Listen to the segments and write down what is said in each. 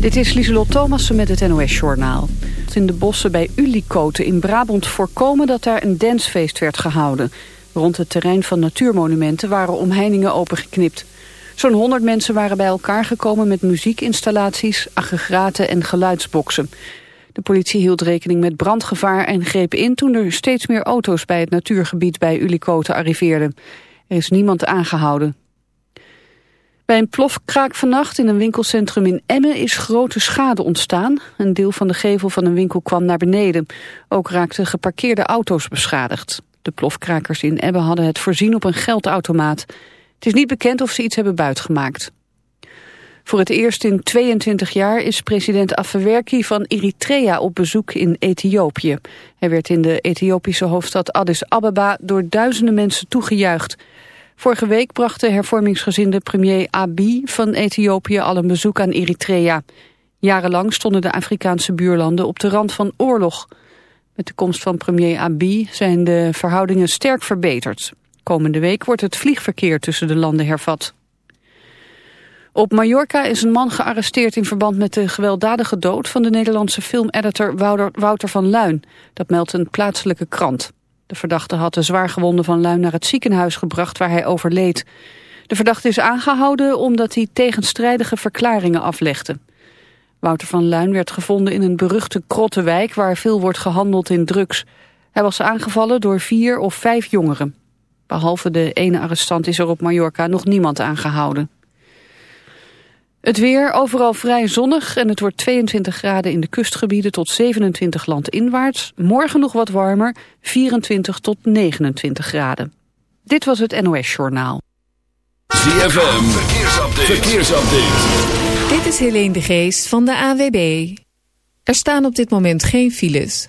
Dit is Lieselot Thomassen met het NOS-journaal. In de bossen bij Ulikoten in Brabant voorkomen dat daar een dansfeest werd gehouden. Rond het terrein van natuurmonumenten waren omheiningen opengeknipt. Zo'n 100 mensen waren bij elkaar gekomen met muziekinstallaties, aggregaten en geluidsboksen. De politie hield rekening met brandgevaar en greep in toen er steeds meer auto's bij het natuurgebied bij Ulikoten arriveerden. Er is niemand aangehouden. Bij een plofkraak vannacht in een winkelcentrum in Emmen is grote schade ontstaan. Een deel van de gevel van een winkel kwam naar beneden. Ook raakten geparkeerde auto's beschadigd. De plofkrakers in Emmen hadden het voorzien op een geldautomaat. Het is niet bekend of ze iets hebben buitgemaakt. Voor het eerst in 22 jaar is president Afewerki van Eritrea op bezoek in Ethiopië. Hij werd in de Ethiopische hoofdstad Addis Ababa door duizenden mensen toegejuicht. Vorige week bracht de hervormingsgezinde premier Abiy van Ethiopië al een bezoek aan Eritrea. Jarenlang stonden de Afrikaanse buurlanden op de rand van oorlog. Met de komst van premier Abiy zijn de verhoudingen sterk verbeterd. Komende week wordt het vliegverkeer tussen de landen hervat. Op Mallorca is een man gearresteerd in verband met de gewelddadige dood van de Nederlandse filmeditor Wouter van Luin. Dat meldt een plaatselijke krant. De verdachte had de zwaargewonde van Luin naar het ziekenhuis gebracht waar hij overleed. De verdachte is aangehouden omdat hij tegenstrijdige verklaringen aflegde. Wouter van Luin werd gevonden in een beruchte krottenwijk waar veel wordt gehandeld in drugs. Hij was aangevallen door vier of vijf jongeren. Behalve de ene arrestant is er op Mallorca nog niemand aangehouden. Het weer overal vrij zonnig en het wordt 22 graden in de kustgebieden tot 27 landinwaarts. Morgen nog wat warmer, 24 tot 29 graden. Dit was het NOS Journaal. ZFM, verkeersupdate. verkeersupdate. Dit is Helene de Geest van de AWB. Er staan op dit moment geen files.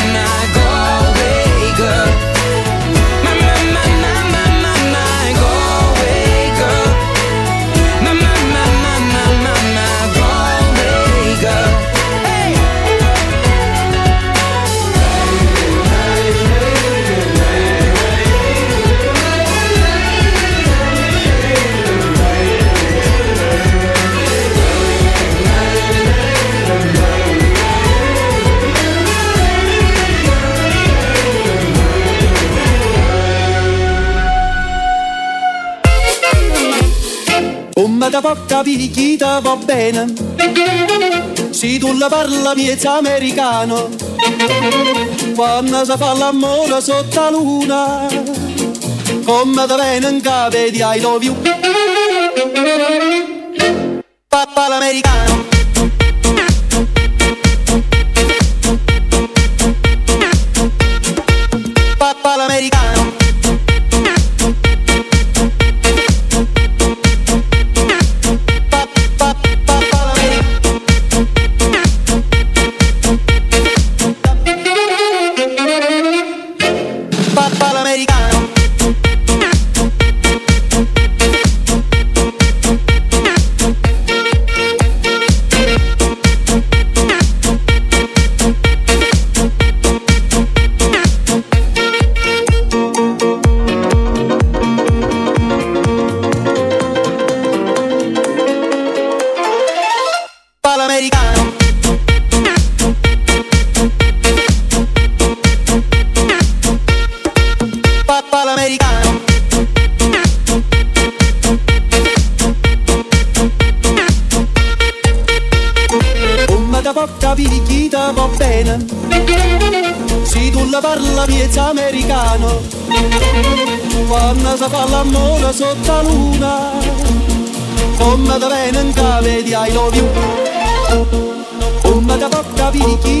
Yeah. Come da porta picchita va bene. Se tu la parla miezza americano Quando si fa l'amore sotto la luna Come da bene in capo di I love you Papà l'americano Kikiki.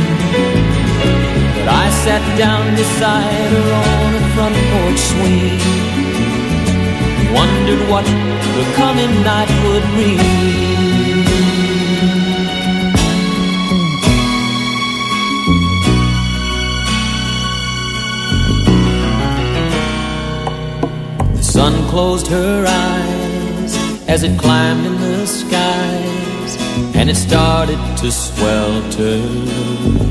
But I sat down beside her on a front porch swing. Wondered what the coming night would bring. The sun closed her eyes as it climbed in the skies, and it started to swelter.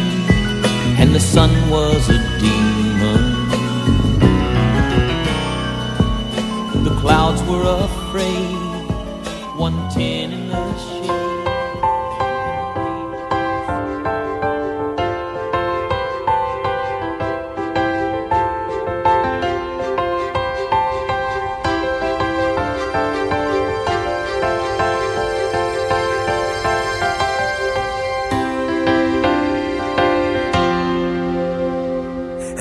and the sun was a demon. The clouds were afraid, one tin in the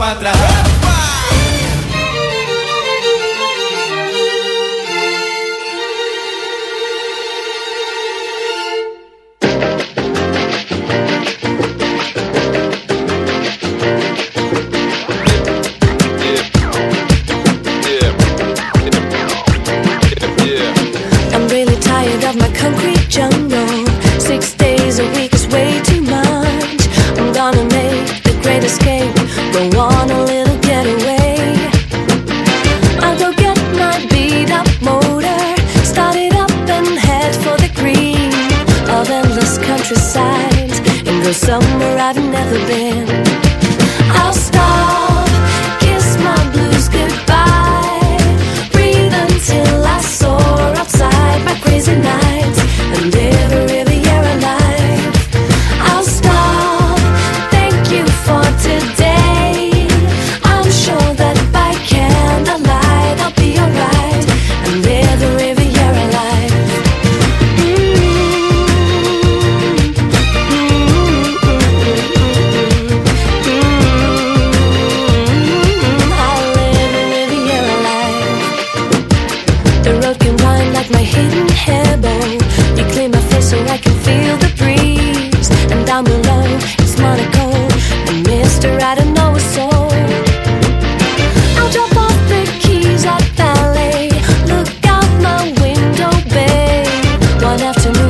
pra trás. afternoon.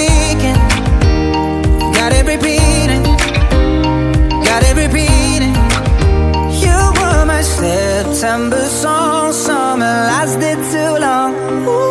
September song Summer lasted too long Ooh.